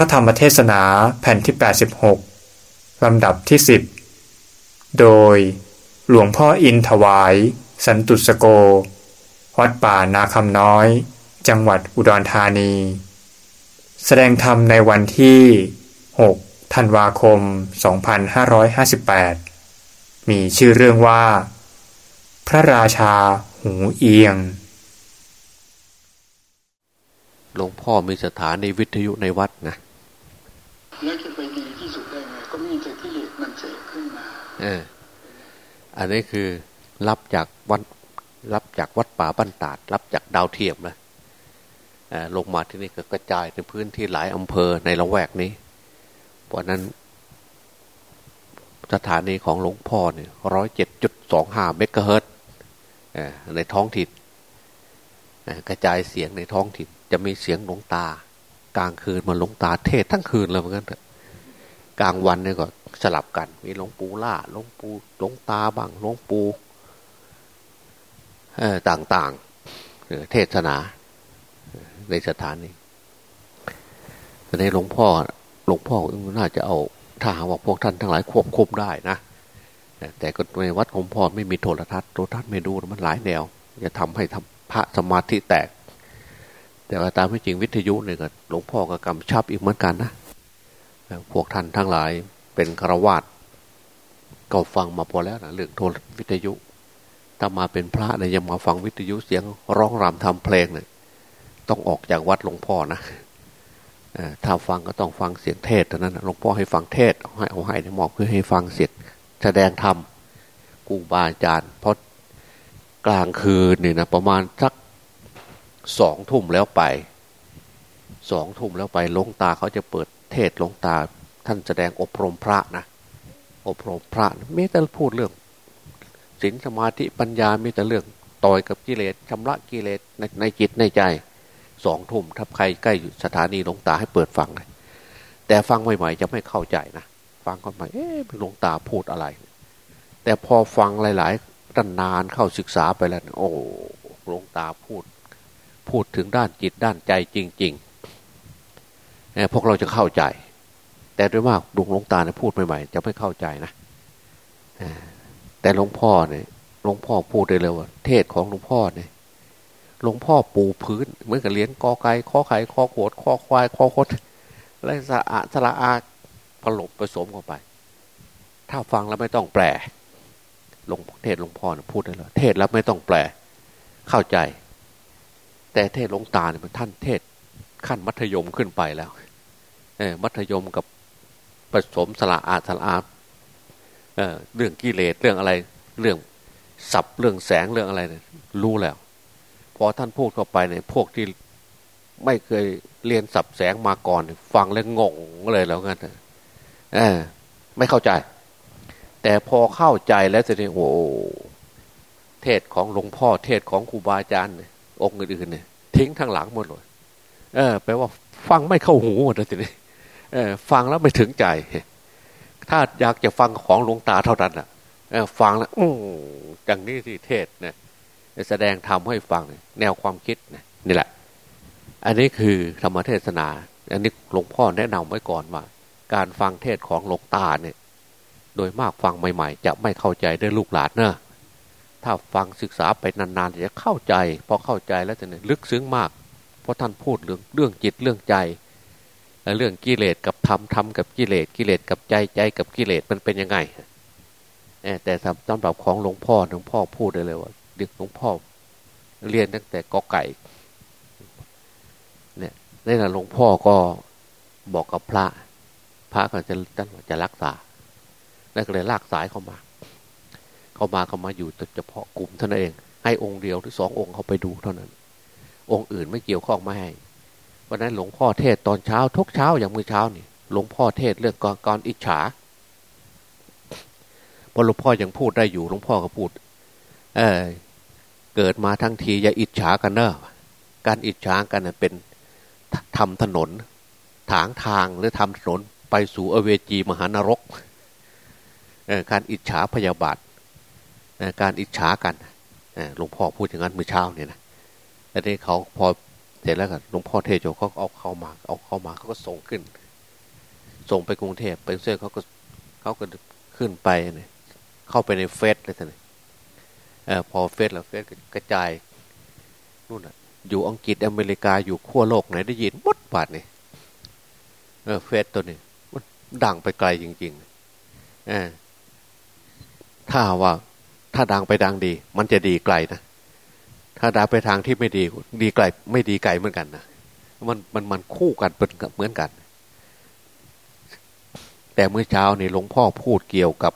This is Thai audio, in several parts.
พระธรรมเทศนาแผ่นที่ 86 ลำดับที่ 10 โดยหลวงพ่ออินถวาย สันตุสโก วัดป่านาคำน้อย จังหวัดอุดรธานี แสดงธรรมในวันที่ 6 ธันวาคม 2558 มีชื่อเรื่องว่า พระราชาหูเอียงหลวงพ่อมีสถานีวิทยุในวัดนะ แล้วจะไปดีที่สุดได้ไง ก็มีแต่ที่เลสมันเสกขึ้นมา เออ อันนี้คือรับจากวัดรับจากวัดป่าบ้านตาด รับจากดาวเทียมนะลงมาที่นี่ก็กระจายในพื้นที่หลายอำเภอในละแวกนี้ เพราะนั้น สถานีของหลวงพ่อเนี่ยร้อยเจ็ดจุดสองห้าเมกะเฮิรตในท้องถิ่นกระจายเสียงในท้องถิ่น จะมีเสียงหลวงตา กลางคืนมาหลงตาเทศทั้งคืนเลยเหมือนกันกลางวันเนี่ยก็สลับกัน มีหลวงปู่ล่าหลวงปู่หลวงตาบ้างหลวงปู่ต่างๆเทศนาในสถานนี้แต่ในหลวงพ่อหลวงพ่อน่าจะเอาถ้าหาว่าพวกท่านทั้งหลายควบคุมได้นะแต่ก็ในวัดของพ่อไม่มีโทรทัศน์โทรทัศน์ไม่ดูมันหลายแนว จะทำให้ทำพระสมาธิแตก แต่ว่าตามที่จริงวิทยุเนี่ยก็หลวงพ่อก็กำชับอีกเหมือนกันนะพวกท่านทั้งหลายเป็นฆราวาสก็ฟังมาพอแล้วนะเรื่องโทรวิทยุถ้ามาเป็นพระเนี่ยยังมาฟังวิทยุเสียงร้องรำทำเพลงเนี่ยต้องออกจากวัดหลวงพ่อนะถ้าฟังก็ต้องฟังเสียงเทศเท่านั้นหลวงพ่อให้ฟังเทศเอาให้เอาให้ในหมอกเพื่อให้ฟังเสียงแสดงธรรมกูบาอาจารย์เพราะกลางคืนเนี่นะประมาณสัก สองทุ่มแล้วไป สองทุ่มแล้วไปลงตาเขาจะเปิดเทศลงตา ท่านแสดงอบรมพระนะ อบรมพระไม่แต่พูดเรื่องศีลสมาธิปัญญามีแต่เรื่องต่อยกับกิเลสชำระกิเลสในในจิตในใจสองทุ่มถ้าใครใกล้สถานีหลวงตาให้เปิดฟังเลยแต่ฟังใหม่ๆจะไม่เข้าใจนะฟังก่อนใหม่เอ๊ะหลวงตาพูดอะไร แต่พอฟังหลายๆนานเข้าศึกษาไปแล้ว โอ้หลวงตาพูด พูดถึงด้านจิตด้านใจจริงๆพวกเราจะเข้าใจ แต่ด้วยว่าดวงหลวงตาเนี่ยพูดใหม่ๆจะไม่เข้าใจนะแต่หลวงพ่อเนี่ยหลวงพ่อพูดได้เลยว่า เทศของหลวงพ่อเนี่ยหลวงพ่อปูพื้น เหมือนกับเลี้ยงกอไก่ข้อไข่ข้อโขดข้อควายข้อคดและสะอาสละอาผลบผสมเข้าไป ถ้าฟังแล้วไม่ต้องแปลหลวงเทศหลวงพ่อพูดได้เลยเทศแล้วไม่ต้องแปล เข้าใจ แต่เทศหลวงตาเนี่ยมันท่านเทศขั้นมัธยมขึ้นไปแล้วเออมัธยมกับผสมสละอาสละอาเออเรื่องกิเลสเรื่องอะไร เรื่องสับเรื่องแสงเรื่องอะไรเนี่ยรู้แล้วพอท่านพูดเข้าไปเนี่ยพวกที่ไม่เคยเรียนสับแสงมาก่อน ฟังแล้วงงเลยแล้วกันเออไม่เข้าใจ แต่พอเข้าใจแล้วจะนี่โอ้เทศของหลวงพ่อเทศของครูบาอาจารย์เนี่ย องค์อื่นๆเนี่ยทิ้งทางหลังหมดเลยเออแปลว่าฟังไม่เข้าหูหมดเลยทีนี้เออฟังแล้วไม่ถึงใจ ถ้าอยากจะฟังของหลวงตาเท่านั้นอะฟังแล้วอือย่างนี้ที่เทศเนี่ยแสดงธรรมให้ฟังแนวความคิดนี่แหละ อันนี้คือธรรมเทศนา อันนี้หลวงพ่อแนะนำไว้ก่อนว่า การฟังเทศของหลวงตาเนี่ย โดยมากฟังใหม่ ๆ จะไม่เข้าใจได้ลูกหลานเนอะ ถ้าฟังศึกษาไปนานๆจะเข้าใจพอเข้าใจแล้วจะเนี่ยลึกซึ้งมาก เพราะท่านพูดเรื่องเรื่องจิตเรื่องใจเรื่องกิเลสกับธรรมธรรมกับกิเลสกิเลสกับใจใจกับกิเลสมันเป็นยังไงแต่สำหรับของหลวงพ่อหลวงพ่อพูดได้เลยว่าเด็กหลวงพ่อเรียนตั้งแต่กอไก่เนี่ยนี่นะหลวงพ่อก็บอกกับพระ พระก็จะตั้งจะรักษาแล้วก็เลยลากสายเข้ามา เข้ามาเข้ามาอยู่เฉพาะกลุ่มเท่านั้นเอง ให้องค์เดียวหรือสององค์เขาไปดูเท่านั้น องค์อื่นไม่เกี่ยวข้องไม่ให้วันนั้นหลวงพ่อเทศตอนเช้าทุกเช้าอย่างมื้อเช้านี่หลวงพ่อเทศเรื่องกรกรอิจฉาพอหลวงพ่อยังพูดได้อยู่หลวงพ่อก็พูด เออเกิดมาทั้งทีอย่าอิจฉากันเนอะการอิจฉากันเป็นทำถนน ถางทางหรือทำถนนไปสู่อเวจีมหานรกการอิจฉาพยาบาท การอิจฉากันหลวงพ่อพูดอย่างนั้นเมื่อเช้าเนี่ยนะแล้วนี่เขาพอเสร็จแล้วกันหลวงพ่อเทโจเขาเอาเข้ามา เอาเข้ามาเขาก็ส่งขึ้น ส่งไปกรุงเทพไปเสื้อเขาก็เขาก็ขึ้นไปเนี่ยเข้าไปในเฟซเลยท่านพอเฟซแล้วเฟซกระจายนู่นอะอยู่อังกฤษอเมริกาอยู่ขั้วโลกไหนได้ยินมดบาดนี่เออเฟซตัวนี้มันดังไปไกลจริงๆอถ้าว่า ถ้าดังไปดังดี มันจะดีไกลนะถ้าดังไปทางที่ไม่ดี ดีไกล ไม่ดีไกลเหมือนกันนะมันมันมันคู่กันเป็นเหมือนกัน แต่เมื่อเช้านี่หลวงพ่อพูดเกี่ยวกับ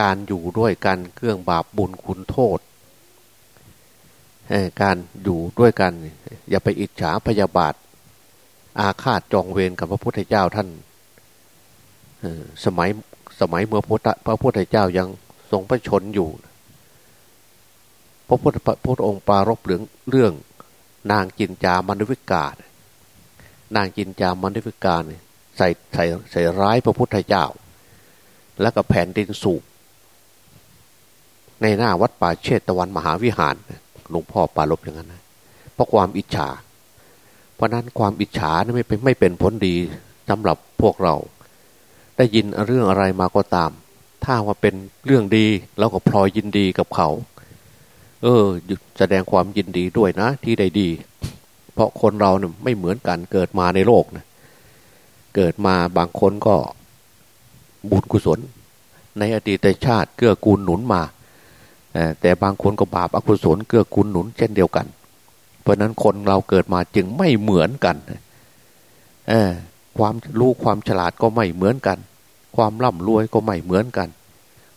การอยู่ด้วยกันเครื่องบาปบุญคุณโทษการอยู่ด้วยกัน อย่าไปอิจฉาพยาบาท อาฆาตจองเวรกับพระพุทธเจ้าท่านสมัย สมัยเมื่อพระพุทธเจ้ายังทรงพระชนอยู่ พระพุทธพระองค์ปารบเรื่องเรื่อง นางจินจามนุวิกา นางจินจามนุวิกาใส่ใส่ใส่ร้ายพระพุทธเจ้า แล้วก็แผ่นดินสูบในหน้าวัดป่าเชตตะวันมหาวิหารหลวงพ่อปารบอย่างนั้นนะเพราะความอิจฉา เพราะนั้นความอิจฉาไม่เป็นไม่เป็นผลดีสำหรับพวกเรา ได้ยินเรื่องอะไรมาก็ตาม ถ้าว่าเป็นเรื่องดีเราก็พลอยยินดีกับเขา เออ แสดงความยินดีด้วยนะ ที่ได้ดี เพราะคนเราเนี่ยไม่เหมือนกันเกิดมาในโลกนะเกิดมาบางคนก็บุญกุศล ในอดีตชาติเกื้อกูลหนุนมา แต่บางคนก็บาปอกุศลเกื้อกูลหนุนเช่นเดียวกัน เพราะนั้นคนเราเกิดมาจึงไม่เหมือนกันเความรู้ความฉลาดก็ไม่เหมือนกัน ความร่ำรวยก็ไม่เหมือนกัน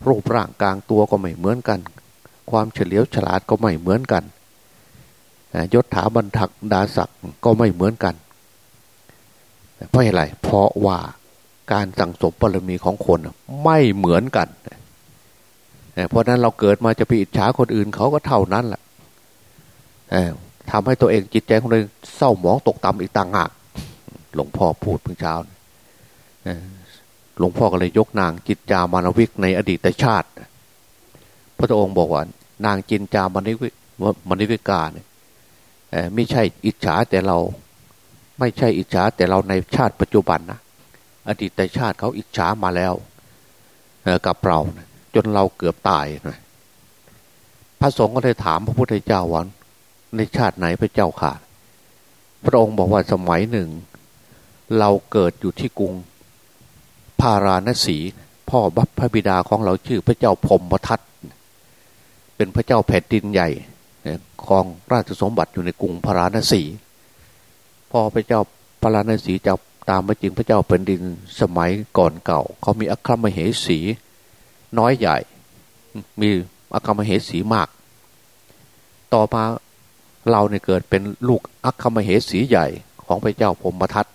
รูปร่างกลางตัวก็ไม่เหมือนกัน ความเฉลียวฉลาดก็ไม่เหมือนกันยศถาบรรทักดาศักดิ์ก็ไม่เหมือนกัน เพราะอะไร เพราะว่าการสั่งสมบารมีของคนไม่เหมือนกัน เพราะนั้นเราเกิดมาจะไปอิจฉาคนอื่นเขาก็เท่านั้นแหละทำให้ตัวเองจิตใจของเราเศร้าหมองตกต่ำอีกต่างหาก หลวงพ่อพูดเพิ่งเช้าหลวงพ่อก็เลยยกนางจิตจามานวิกในอดีตชาติ พระองค์บอกว่า นางจินจามานวิมานวิกาเนี่ยไม่ใช่อิจฉาแต่เรา ไม่ใช่อิจฉาแต่เราในชาติปัจจุบันนะอดีตชาติเขาอิจฉามาแล้วกับเรานะจนเราเกือบตายนะพระสงฆ์ก็เลยถามพระพุทธเจ้าวันในชาติไหนพระเจ้าค่ะ พระองค์บอกว่าสมัยหนึ่ง เราเกิดอยู่ที่กรุงพาราณสี พ่อบัพพระบิดาของเราชื่อพระเจ้าพรมทัตเป็นพระเจ้าแผ่นดินใหญ่ครองราชสมบัติอยู่ในกรุงพาราณสี พ่อพระเจ้าพาราณสีจะตามมาจริงพระเจ้าแผ่นดินสมัยก่อนเก่า เขามีอัครมเหสี น้อยใหญ่ มีอัคคมเหสีมาก ต่อมาเราเนี่ยเกิดเป็นลูกอัคคมเหสีใหญ่ของพระเจ้าพมทัต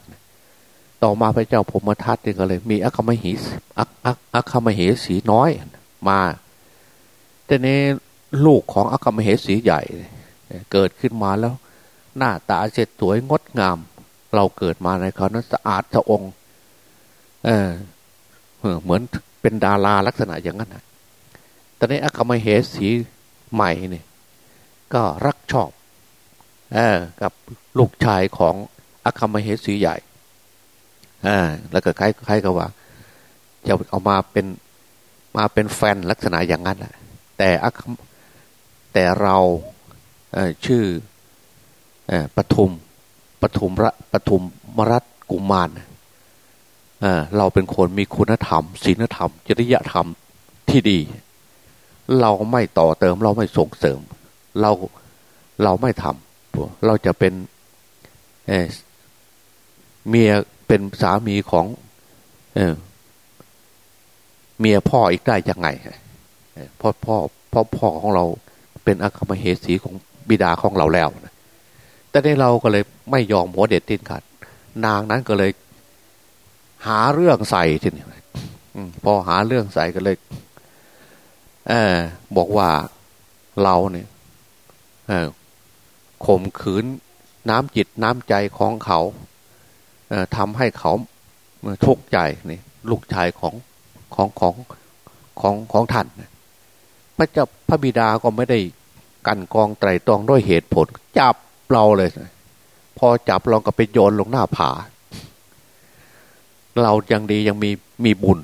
ต่อมาพระเจ้าพมทัตเนี่ก็เลย มีอัคคมเหสีอัคอัคอัคมเหสีน้อยมาแต่นี้ลูกของอัคคมเหสีใหญ่ เกิดขึ้นมาแล้ว หน้าตาเสร็จสวยงดงาม เราเกิดมาในเขานั้นสะอาดสะองเออเหมือนเป็นดาราลักษณะอย่างนั้นนะตอนนี้อัคมเหสีใหม่เนี่ยก็รักชอบอกับลูกชายของอัคมเหสีใหญ่ อแล้วก็คล้ายคล้ายกับว่าจะเอามาเป็นมาเป็นแฟนลักษณะอย่างนั้นแหละแต่แต่เราเชื่อปทุมปทุมระปทุมมรัตกุมารเราเป็นคนมีคุณธรรมศีลธรรม จริยธรรมที่ดี เราไม่ต่อเติม เราไม่ส่งเสริม เราเราไม่ทำเราจะเป็นเเมีย เป็นสามีของเเมียพ่ออีกได้ยังไงพ่อพ่อพ่อพ่อของเราเป็นอัคมเหสีของบิดาของเราแล้วแต่ในเราก็เลยไม่ยอมหัวเด็ดติ้นขาดนางนั้นก็เลย หาเรื่องใส่ทีนี้พอหาเรื่องใส่ก็เลยเออบอกว่าเราเนี่ยข่มขืนน้ำจิตน้ำใจของเขา ทำให้เขาทุกข์ใจนี่ลูกชายของของของของของท่านพระเจ้าพระบิดาก็ไม่ได้กันกองไตรตรองด้วยเหตุผล จับเราเลย พอจับลองก็ไปโยนลงหน้าผา เรายังดียังมีมีบุญ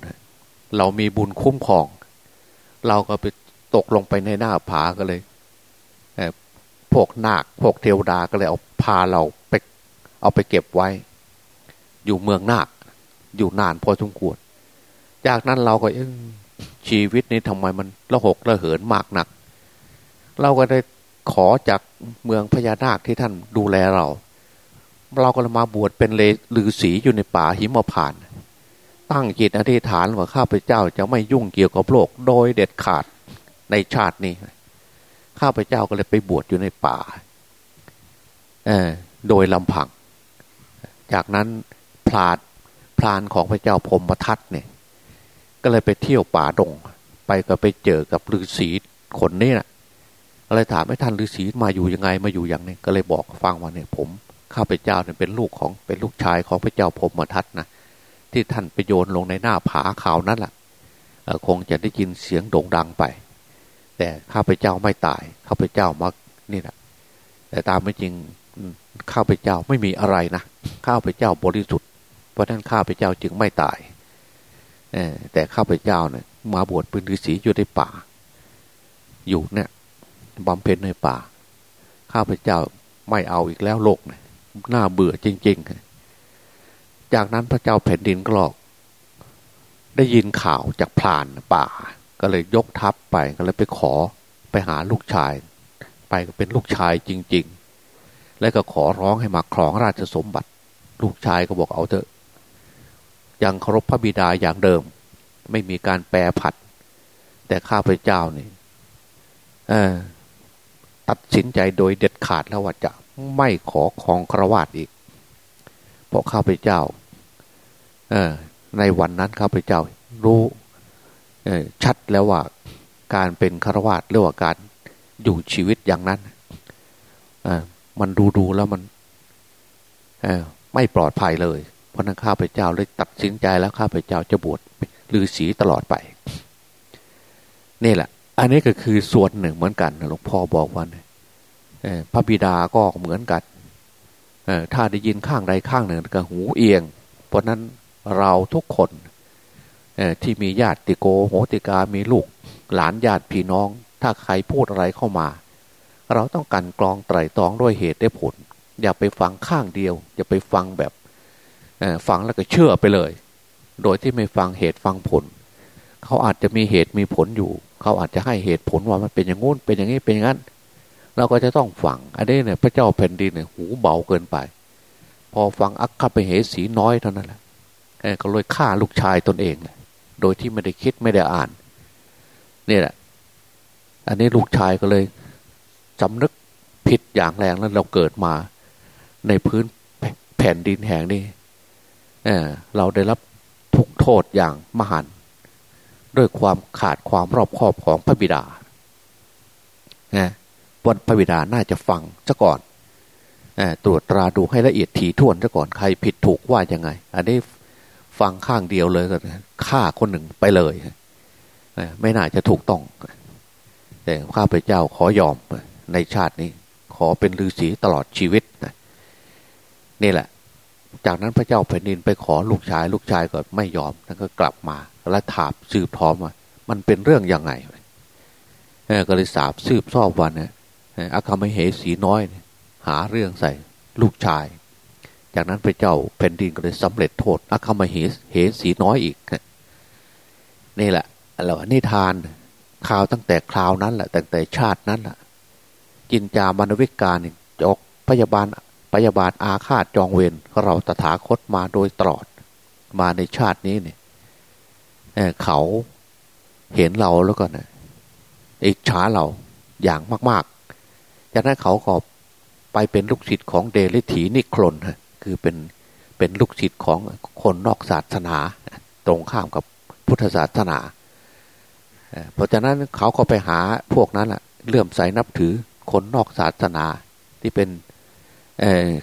เรามีบุญคุ้มครอง เราก็ไปตกลงไปในหน้าผาก็เลยพวกนาคพวกเทวดาก็เลยเอาพาเราไปเอาไปเก็บไว้ อยู่เมืองนาคอยู่นานพอสมควรจากนั้นเราก็ชีวิตนี้ทำไมมันละหกละเหินมากหนัก เราก็ได้ขอจากเมืองพญานาคที่ท่านดูแลเรา เราก็เลยมาบวชเป็นเลลือศีอยู่ในป่าหิมพาน ตั้งจิตอธิษฐานว่าข้าพเจ้าจะไม่ยุ่งเกี่ยวกับโลกโดยเด็ดขาดในชาตินี้ ข้าพเจ้าก็เลยไปบวชอยู่ในป่าโดยลำพัง จากนั้น พลาดพลานของพระเจ้าพรมทัตเนี่ย ก็เลยไปเที่ยวป่าดง ไปก็ไปเจอกับฤาษีคนนี้นะ่ะอะไรถามให้ท่านฤาษีมาอยู่ยังไงมาอยู่อย่างนี้ก็เลยบอกฟังว่าเนี่ยผมข้าพเจ้าเนี่ยเป็นลูกของเป็นลูกชายของพระเจ้าพรมทัตนะที่ท่านไปโยนลงในหน้าผาข่าวนั้นแหละคงจะได้ยินเสียงโด่งดังไป แต่ข้าพเจ้าไม่ตายข้าพเจ้ามักนี่แหละแต่ตามไม่จริงข้าพเจ้าไม่มีอะไรนะข้าพเจ้าบริสุทธิ์ ราะนั้นข้าพเจ้าจึงไม่ตายแต่ข้าพเจ้าเนี่ยมาบวชเป็นฤาษีอยู่ในป่า อยู่เนี่ยบำเพ็ญในป่า ข้าพเจ้าไม่เอาอีกแล้วโลกเนี่ยน่าเบื่อจริง ๆ จากนั้นพระเจ้าแผ่นดินก็หลอก ได้ยินข่าวจากพรานป่า ก็เลยยกทัพไปก็เลยไปขอไปหาลูกชาย ไปก็เป็นลูกชายจริง ๆ แล้วก็ขอร้องให้มาครองราชสมบัติ ลูกชายก็บอกเอาเถอะ ยังเคารพพระบิดาอย่างเดิม ไม่มีการแปรผัด แต่ข้าพเจ้านี่ตัดสินใจโดยเด็ดขาดแล้วว่าจะไม่ขอของครวาดอีก เพราะข้าพเจ้าในวันนั้นข้าพเจ้ารู้ชัดแล้วว่าการเป็นครวาดหรือว่าการอยู่ชีวิตอย่างนั้นมันดูดูแล้วมันไม่ปลอดภัยเลย เพราะนั้นข้าพเจ้าเลยตัดสินใจแล้วข้าพเจ้าจะบวชฤาษีตลอดไป นี่แหละ อันนี้ก็คือส่วนหนึ่งเหมือนกันหลวงพ่อบอกว่าพระบิดาก็เหมือนกันถ้าได้ยินข้างใดข้างหนึ่งก็หูเอียง เพราะนั้นเราทุกคนที่มีญาติโกโหติกามีลูก หลานญาติพี่น้อง ถ้าใครพูดอะไรเข้ามา เราต้องกันกรองไตรตรองด้วยเหตุได้ผล อย่าไปฟังข้างเดียว อย่าไปฟังแบบ ฟังแล้วก็เชื่อไปเลย โดยที่ไม่ฟังเหตุฟังผล เขาอาจจะมีเหตุมีผลอยู่ เขาอาจจะให้เหตุผลว่ามันเป็นอย่างงู้นเป็นอย่างนี้เป็นอย่างนั้น เราก็จะต้องฟังอันนี้เนี่ยพระเจ้าแผ่นดินเนี่ยหูเบาเกินไป พอฟังอักขะไปเหสีน้อยเท่านั้นแหละก็เลยฆ่าลูกชายตนเองโดยที่ไม่ได้คิดไม่ได้อ่านนี่แหละ อันนี้ลูกชายก็เลยจำนึกผิดอย่างแรงแล้วเราเกิดมา ในพื้นแผ่นดินแห่งนี้ เเราได้รับทุกโทษอย่างมหันด้วยความขาดความรอบคอบของพระบิดานะวันพระบิดาน่าจะฟังซะก่อนตรวจตราดูให้ละเอียดถี่ถ้วนซะก่อนใครผิดถูกว่ายังไง อันนี้ฟังข้างเดียวเลยก็ฆ่าคนหนึ่งไปเลยไม่น่าจะถูกต้อง แต่ข้าพเจ้าขอยอมในชาตินี้ ขอเป็นฤาษีตลอดชีวิตนี่แหละ จากนั้นพระเจ้าแผ่นดินไปขอลูกชาย ลูกชายก็ไม่ยอมแล้วก็กลับมา และถามสืบทอมว่ามันเป็นเรื่องยังไงก็เลยสาบสืบซอบวันนะอาคาไมเหสีน้อย หาเรื่องใส่ลูกชาย จากนั้นพระเจ้าแผ่นดินก็เลยสำเร็จโทษอาคาไมเหเหสีน้อยอีกนี่แหละเรานิทานข่าวตั้งแต่คราวนั้นแหละตั้งแต่ชาตินั้นแหละจินจามานวิกาเนี่ยจกพยาบาล พยาบาลอาฆาตจองเวรเราตถาคตมาโดยตลอด มาในชาตินี้เนี่ยเขาเห็นเราแล้วก็นะอิจฉาเราอย่างมากจากนั้นเขาก็ไปเป็นลูกศิษย์ของเดลิถีนิครนคือเป็นเป็นลูกศิษย์ของคนนอกศาสนา ตรงข้ามกับพุทธศาสนา เพราะฉะนั้นเขาก็ไปหาพวกนั้นแหละเลื่อมใสนับถือคนนอกศาสนาที่เป็น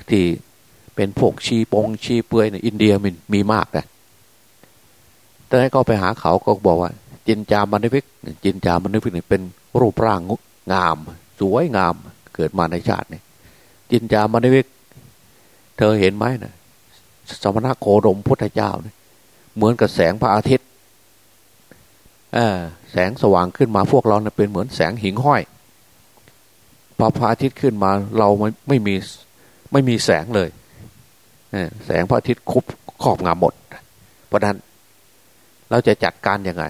ที่เป็นพวกชีปงชีเปือยในอินเดียมันมีมากนะแต่ให้เขาไปหาเขาก็บอกว่า จินจามันวิกจินจามันวิกเนี่ยเป็นรูปร่างงาม สวยงามเกิดมาในชาตินี่จินจามนิวิกเธอเห็นไหมนะสมณะโคดมพุทธเจ้าเนี่ยเหมือนกับแสงพระอาทิตย์แสงสว่างขึ้นมาพวกเราเนี่ยเป็นเหมือนแสงหิ่งห้อยพอพระอาทิตย์ขึ้นมาเราไม่ไม่มี ไม่มีแสงเลยแสงพระอาทิตย์คุบครอบงำหมด เพราะนั้นเราจะจัดการยังไง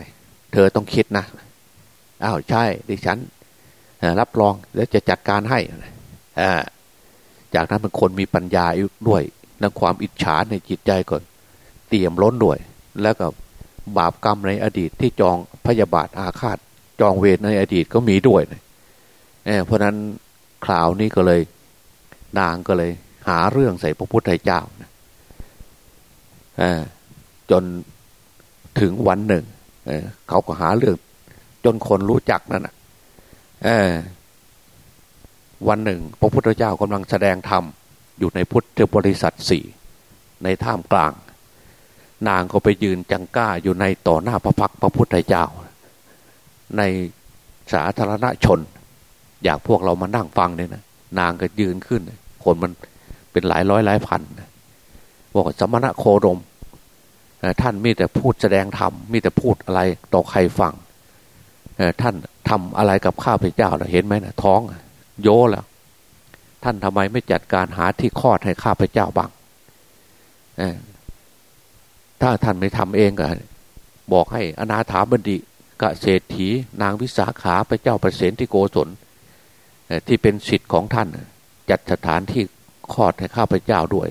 เธอต้องคิดนะอ้าวใช่ดิฉันรับรองแล้วจะจัดการให้จากนั้นเป็นคนมีปัญญาด้วยนังความอิจฉาในจิตใจก่อนเตรียมล้นด้วย แล้วก็บาปกรรมในอดีตที่จองพยาบาทอาฆาต จองเวรในอดีตก็มีด้วยเเพราะนั้นคราวนี้ก็เลย นางก็เลย หาเรื่องใส่พระพุทธเจ้านะจนถึงวันหนึ่งเเขาก็หาเรื่อง จนคนรู้จักนั่นนะวันหนึ่ง พระพุทธเจ้ากำลังแสดงธรรมอยู่ในพุทธบริษัทสี่ในท่ามกลาง นางก็ไปยืนจังก้าอยู่ในต่อหน้าพระพักพระพุทธเจ้า ในสาธารณชน อยากพวกเรามานั่งฟังเนี่ยนะ นางก็ยืนขึ้น คนมันเป็นหลายร้อยหลายพันบอกสมณะโคดมท่านมีแต่พูดแสดงธรรมมีแต่พูดอะไรต่อใครฟังท่านทำอะไรกับข้าพเจ้าเราเห็นไหมนะท้องโยแล้ว ท่านทำไมไม่จัดการหาที่คลอดให้ข้าพเจ้าบ้างถ้าท่านไม่ทำเองก็บอกให้อนาถาบดีกะเศรษฐีนางวิสาขาพระเจ้าประเสนที่โกศล ที่เป็นสิทธิ์ของท่าน จัดสถานที่คลอดให้ข้าพเจ้าด้วย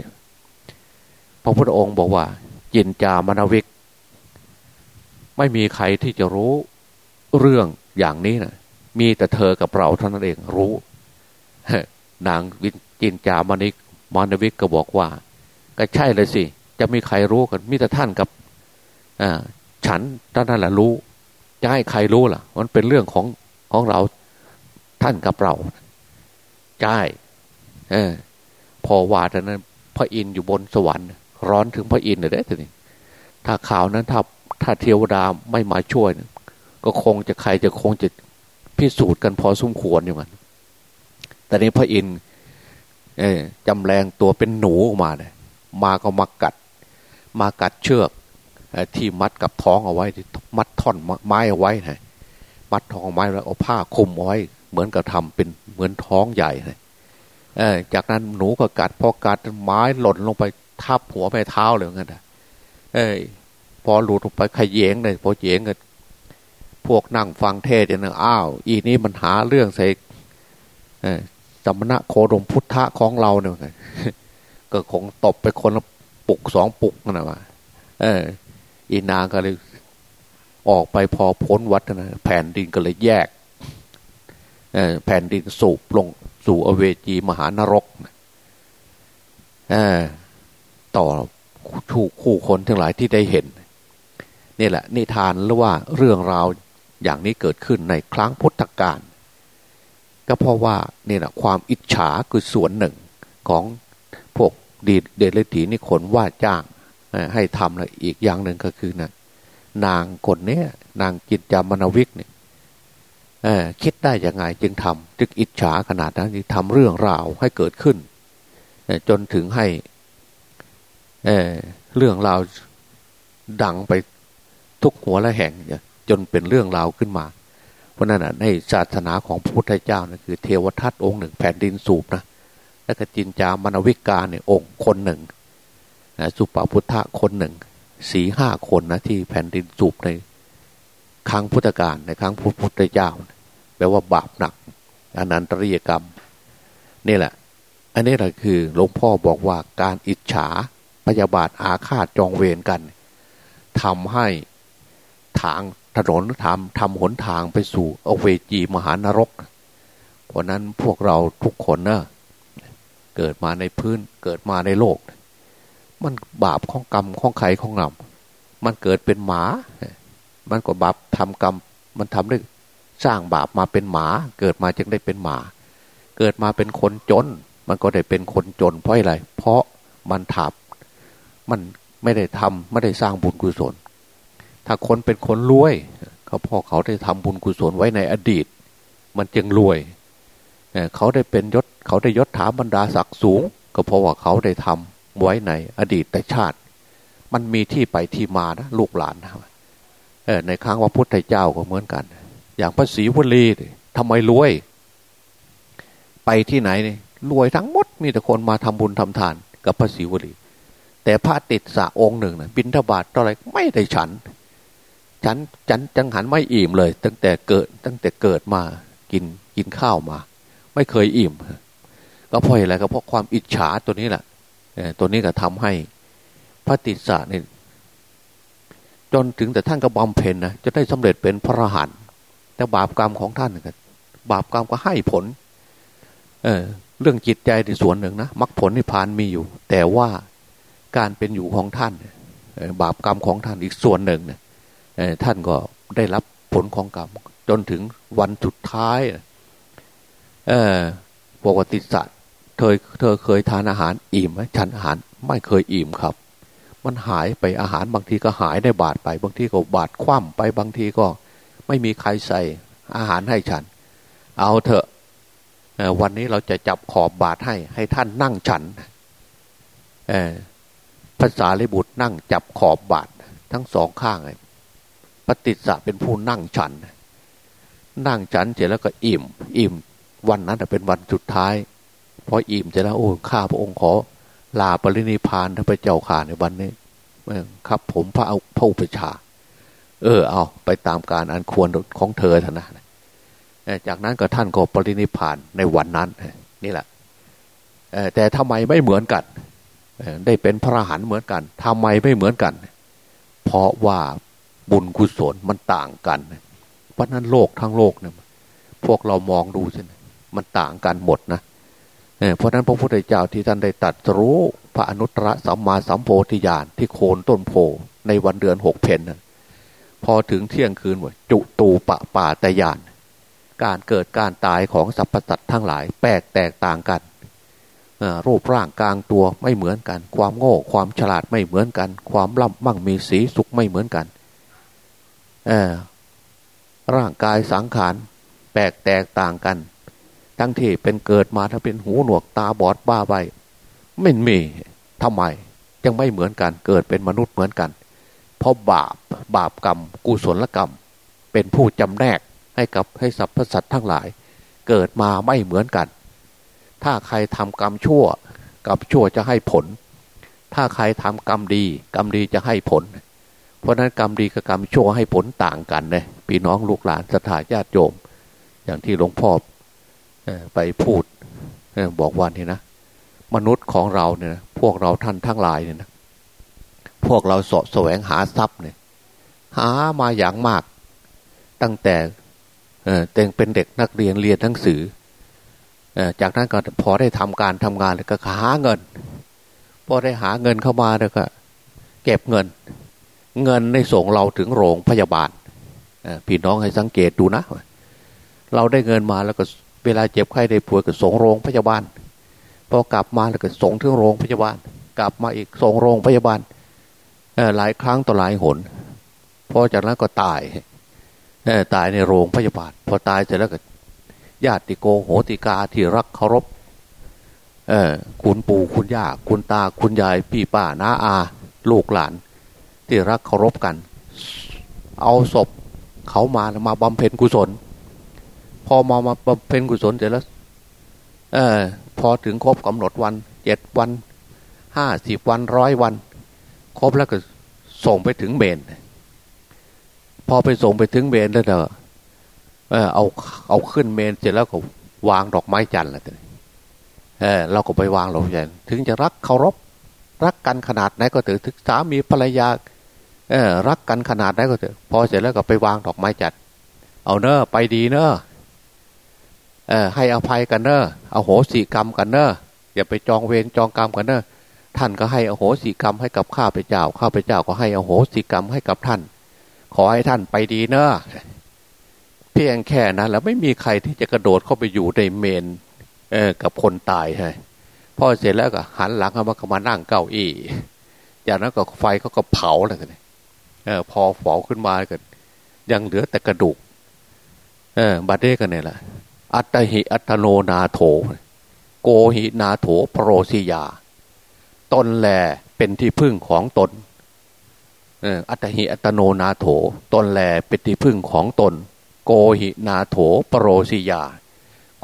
พระพุทธองค์บอกว่า จินจามนาวิก ไม่มีใครที่จะรู้เรื่องอย่างนี้นะมีแต่เธอกับเราเท่านั้นเองรู้ นางวิจินจามนิกมานวิกก็บอกว่า ก็ใช่เลยสิ จะมีใครรู้กันมิแต่ท่านกับฉันท่านนั่นแหละรู้จะให้ใครรู้ล่ะ มันเป็นเรื่องของของเรา ท่านกับเราใช่เออ พอว่าแต่นั้น พระอินทร์อยู่บนสวรรค์ ร้อนถึงพระอินทร์เลยทีนี้ถ้าข่าวนั้นถ้าถ้าเทวดาไม่มาช่วยก็คงจะใครจะคงจะพิสูจน์กันพอสมควรอยู่มันแต่นี้พระอินทร์จำแรงตัวเป็นหนูออกมาเนี่ยมาก็มากัด มากัดเชือกที่มัดกับท้องเอาไว้ที่มัดท่อนไม้เอาไว้นะมัดท้องไม้แล้วเอาผ้าคลุมเอาไว้ เหมือนกับทาเป็นเหมือนท้องใหญ่นะจากนั้นหนูก็กัดพอกัดไม้หล่นลงไปทับหัวแม่เท้าเลยงั้นนะเอ้พอหลุดลงไปขยเยงเลยพอเยงกันพวกนั่งฟังเทศเนี่ยอ้าว อีนี้มันหาเรื่องใส่สมณะโคดมพุทธะของเราเนี่ยก็คงตบไปคนละปุกสองปุกนะว่าเออ อีนางก็เลยออกไปพอพ้นวัดนะแผ่นดินก็เลยแยก แผ่นดินสูบลงสู่อเวจีมหานรกต่อคู่คู่คนทั้งหลายที่ได้เห็นนี่แหละ นิทานหรือว่าเรื่องราวอย่างนี้เกิดขึ้นในครั้งพุทธกาลก็เพราะว่านี่แหละความอิจฉาคือส่วนหนึ่งของพวกดีเดลถีนี่คนว่าจ้างให้ทำแล้วอีกอย่างหนึ่งก็คือนะนางคนนี้นางจิตจามนาวิกเนี่ย คิดได้ยังไงจึงทำจึงอิจฉาขนาดนั้นที่ทำเรื่องราวให้เกิดขึ้น จนถึงให้เเรื่องราวดังไปทุกหัวและแห่งจนเป็นเรื่องราวขึ้นมา เพราะนั้นในศาสนาของพระพุทธเจ้านะคือเทวทัตองค์หนึ่งแผ่นดินสูบนะแล้วก็จินจามนวิกาเนี่ยองค์คนหนึ่งนะสุปาพุทธะคนหนึ่งสีห้าคนนะที่แผ่นดินสูบในครั้งพุทธกาลในครั้งพุทธเจ้า แปลว่าบาปหนักอนันตริยกรรม นี่แหละ อันนี้แหละคือหลวงพ่อบอกว่าการอิจฉาพยาบาทอาฆาตจองเวรกันทำให้ทางถนนทำทำหนทางไปสู่อเวจีมหานรกเพราะนั้นพวกเราทุกคนนะเกิดมาในพื้นเกิดมาในโลก มันบาปของกรรมของใครของเรามันเกิดเป็นหมา มันก็บาปทำกรรม มันทำได้ สร้างบาปมาเป็นหมา เกิดมาจึงได้เป็นหมา เกิดมาเป็นคนจน มันก็ได้เป็นคนจนเพราะอะไร เพราะมันถับมันไม่ได้ทำไม่ได้สร้างบุญกุศล ถ้าคนเป็นคนรวยเขาพ่อเขาได้ทำบุญกุศลไว้ในอดีต มันจึงรวยเขาได้เป็นยศเขาได้ยศถาบรรดาศักดิ์สูง ก็เพราะว่าเขาได้ทำไว้ในอดีตแต่ชาติ มันมีที่ไปที่มานะลูกหลานนะในครั้งว่าพุทธเจ้าก็เหมือนกัน อย่างพระศรีวลีทำไมรวย ไปที่ไหนนี่รวยทั้งหมดมีแต่คนมาทำบุญทำทาน กับพระศรีวลี แต่พระติดสะองค์หนึ่งนะบินทบาทต่ออะไรไม่ได้ฉัน ฉันฉันจังหันไม่อิ่มเลย ตั้งแต่เกิดตั้งแต่เกิดมากินกินข้าวมา ไม่เคยอิ่ม ก็เพราะอะไรก็เพราะความอิจฉาตัวนี้แหละตัวนี้ก็ทำให้พระติสสะนี่จนถึงแต่ท่านก็บำเพ็ญนะจะได้สำเร็จเป็นพระอรหันต์ แต่บาปกรรมของท่านก็บาปกรรมก็ให้ผล เออเรื่องจิตใจในส่วนหนึ่งนะมรรคผลนิพพานมีอยู่ แต่ว่าการเป็นอยู่ของท่านบาปกรรมของท่านอีกส่วนหนึ่งเนี่ยท่านก็ได้รับผลของกรรม จนถึงวันสุดท้ายเออปกติสัตว์เธอเธอเคยทานอาหารอิ่มไหมฉันอาหารไม่เคยอิ่มครับ มันหายไปอาหารบางทีก็หายได้บาดไป บางทีก็บาดคว่ำไปบางทีก็ ไม่มีใครใส่อาหารให้ฉัน เอาเถอะวันนี้เราจะจับขอบบาดให้ ให้ท่านนั่งฉันภาษาลิบุตรนั่งจับขอบบาดทั้งสองข้างเลยปฏิสสะเป็นผู้นั่งฉัน นั่งฉันเสร็จแล้วก็อิ่ม อิ่ม วันนั้นเป็นวันสุดท้ายพออิ่มเสร็จแล้วโอ้ข้าพระองค์ขอ ลาปรินิพานท่านพระเจ้าข่าในวันนี้ครับผมพระเอาพระอุปชา เออ เอาไปตามการอันควรของเธอเถอะนะจากนั้นก็ท่านก็ปรินิพานในวันนั้น นี่แหละแต่ทำไมไม่เหมือนกันได้เป็นพระหันเหมือนกันทำไมไม่เหมือนกัน เพราะว่าบุญกุศลมันต่างกัน เพราะนั้นโลกทั้งโลกเนี่ยพวกเรามองดูใช่ไหมมันต่างกันหมดนะเพราะนั้นพระพุทธเจ้าที่ท่านได้ตัดรู้พระอนุตตรสัมมาสัมโพธิญาณที่โคนต้นโพในวันเดือนหกเพนนั้น พอถึงเที่ยงคืนว่าจุตูปะป่าตยาน การเกิดการตายของสรรพสัตว์ทั้งหลายแปลกแตกต่างกันรูปร่างกลางตัวไม่เหมือนกัน ความโง่ความฉลาดไม่เหมือนกัน ความล่ำมั่งมีสีสุขไม่เหมือนกันร่างกายสังขารแปลกแตกต่างกัน ทั้งที่เป็นเกิดมาถ้าเป็นหูหนวกตาบอดบ้าใบไม่มีทำไมยังไม่เหมือนกันเกิดเป็นมนุษย์เหมือนกัน เพราะบาปบาปกรรม กุศลกรรม เป็นผู้จำแนกให้กับให้สรรพสัตว์ทั้งหลาย เกิดมาไม่เหมือนกัน ถ้าใครทำกรรมชั่วกรรมชั่วจะให้ผล ถ้าใครทำกรรมดี กรรมดีจะให้ผล เพราะนั้นกรรมดีกับกรรมชั่วให้ผลต่างกันเลยพี่น้องลูกหลานสถาญาติโยม อย่างที่หลวงพ่อไปพูดบอกว่านี่นะ มนุษย์ของเราเนี่ยพวกเราท่านทั้งหลายเนี่ยนะ พวกเราสะแสวงหาทรัพย์เนี่ยหามาอย่างมาก ตั้งแต่เออเต็งเป็นเด็กนักเรียนเรียนหนังสือจากนั้นก็พอได้ทำการทำงานแล้วก็หาเงิน พอได้หาเงินเข้ามาแล้วก็ เก็บเงิน เงินในส่งเราถึงโรงพยาบาลพี่น้องให้สังเกตดูนะ เราได้เงินมาแล้วก็เวลาเจ็บไข้ได้ป่วยก็ส่งโรงพยาบาล พอกลับมาแล้วก็ส่งถึงโรงพยาบาล กลับมาอีกส่งโรงพยาบาล หลายครั้งต่อหลายหนพอจากนั้นก็ตายตายในโรงพยาบาล พอตายเสร็จแล้วก็ญาติโกโหติกาที่รักเคารพเออคุณปู่คุณย่าคุณตาคุณยายพี่ป้าน้าอา ลูกหลาน ที่รักเคารพกัน เอาศพเขามามาบำเพ็ญกุศล พอมามาบำเพ็ญกุศลเสร็จแล้วเออพอถึงครบกำหนดวันเจ็ดวันห้าสิบวันร้อยวัน ครบแล้วก็ส่งไปถึงเบนพอไปส่งไปถึงเบนแล้วเออเอาเอาขึ้นเมนเสร็จแล้วก็วางดอกไม้จันทร์ละเออเราก็ไปวางดอกไม้จันทร์ถึงจะรักเคารพรักกันขนาดไหนก็ถือถึงสามีภรรยาเออรักกันขนาดไหนก็เถอะพอเสร็จแล้วก็ไปวางดอกไม้จัด เอาเนอะไปดีเนอะเออให้อภัยกันเนอะเอาโหสีกรรมกันเนอะอย่าไปจองเวรจองกรรมกันเนอะ ท่านก็ให้อโหสิกรรมให้กับข้าพเจ้า ข้าพเจ้าก็ให้อโหสิกรรมให้กับท่าน ขอให้ท่านไปดีเนอะเพียงแค่นั้นแล้วไม่มีใครที่จะกระโดดเข้าไปอยู่ในเมนเออกับคนตายใช่พอเสร็จแล้วก็หันหลังมาก็มานั่งเก้าอี้จากนั้นก็ไฟเขาก็เผาเลยกันเออพอฝอขึ้นมาก็ยังเหลือแต่กระดูก เออบาดเด้กันเนี่ยแหละอัตหิอัตโนนาโถ โกหินาโถโปรสิยา ตนแลเป็นที่พึ่งของตนอัตหิอัตโนนาโถ ตนแลเป็นที่พึ่งของตน โกหินาโถปรโรสิยา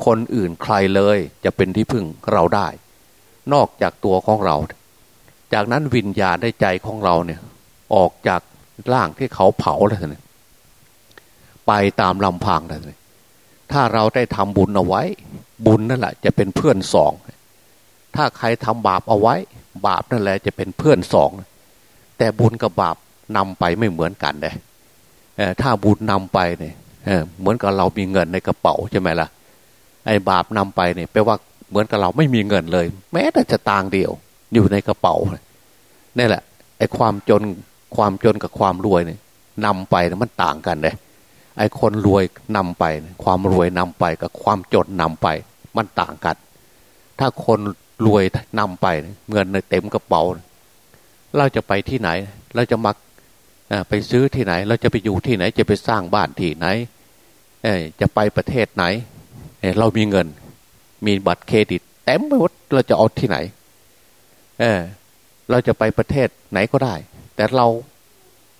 คนอื่นใครเลยจะเป็นที่พึ่งเราได้ นอกจากตัวของเรา จากนั้นวิญญาณได้ใจของเราเนี่ย ออกจากร่างที่เขาเผาแล้วเนี่ยไปตามลำพังเลยถ้าเราได้ทำบุญเอาไว้ บุญนั่นแหละจะเป็นเพื่อนสอง ถ้าใครทำบาปเอาไว้ บาปนั่นแหละจะเป็นเพื่อนสอง แต่บุญกับบาปนำไปไม่เหมือนกันเลยถ้าบุญนำไปเนี่ยเหมือนกับเรามีเงินในกระเป๋าใช่ไหมล่ะไอ้บาปนำไปเนี่ยแปลว่าเหมือนกับเราไม่มีเงินเลย แม้แต่จะตางเดียว อยู่ในกระเป๋านี่แหละไอ้ความจนความจนกับความรวยเนี่ยนำไปมันต่างกันเลยไอ้คนรวยนำไป ความรวยนำไปกับความจนนำไป มันต่างกัน ถ้าคน รวยนำไปเงินเต็มกระเป๋า เราจะไปที่ไหน เราจะมาไปซื้อที่ไหน เราจะไปอยู่ที่ไหน จะไปสร้างบ้านที่ไหนจะไปประเทศไหน เรามีเงิน มีบัตรเครดิตเต็มไปหมดเราจะเอาที่ไหน เออ เราจะไปประเทศไหนก็ได้ แต่เรา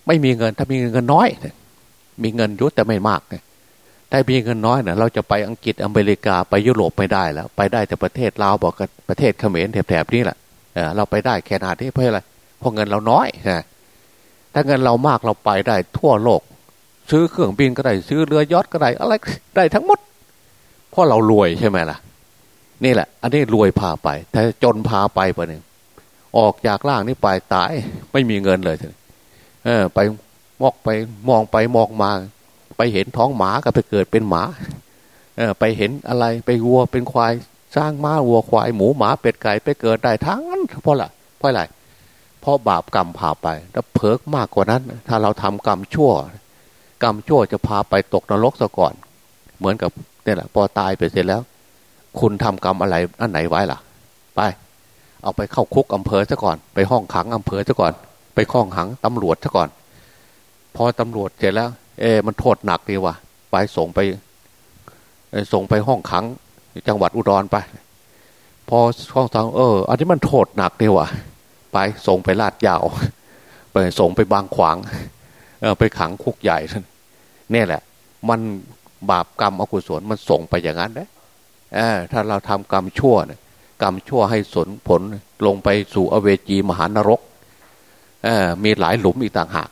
ไม่มีเงินถ้ามีเงินน้อย มีเงินยุแต่ไม่มากไง ถ้ามีเงินน้อยเนะ่ยเราจะไปอังกฤษอเมริกาไปยุโรปไม่ได้แล้ว ไปได้แต่ประเทศลาวบอกกับประเทศเขมรแถบๆนี้แหละเราไปได้แค่นาดนี้เพราะอะไรเพราะเงินเราน้อยนะถ้าเงินเรามากเราไปได้ทั่วโลก ซื้อเครื่องบินก็ได้ซื้อเรือยอทก็ได้อะไรได้ทั้งหมดเพราะเรารวยใช่ไหมล่ะ นี่แหละ อันนี้รวยพาไป แต่จนพาไปปะเนี่ยออกจากร่างนี้ไปตายไม่มีเงินเลยเออ ไปมอกไปมองไปมองมา ไปเห็นท้องหมาก็ไปเกิดเป็นหมาเออไปเห็นอะไรไปวัวเป็นควายสร้างม้าวัวควายหมูหมาเป็ดไก่ไปเกิดได้ทั้งนั้นเพราะอะไรเพราะอะไรเพราะบาปกรรมพาไป แล้วเพิกมากกว่านั้น ถ้าเราทำกรรมชั่ว กรรมชั่วจะพาไปตกนรกซะก่อน เหมือนกับนี่แหละพอตายไปเสร็จแล้ว คุณทำกรรมอะไรอันไหนไว้ล่ะ ไป เอาไปเข้าคุกอำเภอซะก่อน ไปห้องขังอำเภอซะก่อน ไปข้องขังตำรวจซะก่อน พอตำรวจเสร็จแล้ว เอมันโทษหนักดีว่ะไปส่งไปส่งไปห้องขังจังหวัดอุดรไป พอห้องทางเออ อันนี้มันโทษหนักดีว่ะไปส่งไปลาดยาว ไปส่งไปบางขวางเออไปขังคุกใหญ่ท่านนี่แหละ มันบาปกรรมอกุศลมันส่งไปอย่างนั้นนะเออถ้าเราทำกรรมชั่วเนี่ยกรรมชั่วให้สนผลลงไปสู่อเวจีมหานรกเออมีหลายหลุมอีกต่างหาก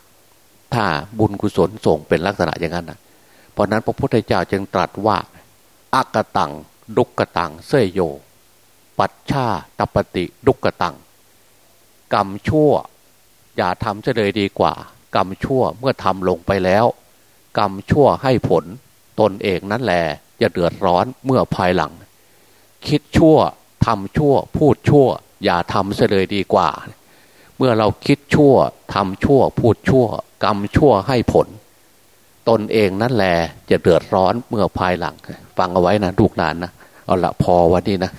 ถ้าบุญกุศลส่งเป็นลักษณะอย่างนั้นนะเพราะนั้นพระพุทธเจ้าจึงตรัสว่าอากตัง ดุกตัง เสยโย ปัจฉาตปฏิดุกตัง กรรมชั่ว อย่าทำจะเลยดีกว่า กรรมชั่วเมื่อทำลงไปแล้ว กรรมชั่วให้ผล ตนเองนั่นแหละจะเดือดร้อนเมื่อภายหลัง คิดชั่วทำชั่ว พูดชั่ว อย่าทำเลยดีกว่า เมื่อเราคิดชั่วทำชั่ว พูดชั่ว กรรมชั่วให้ผล ตนเองนั่นแหละจะเดือดร้อนเมื่อภายหลัง ฟังเอาไว้นะลูกนานนะเอาละพอวันนี้นะ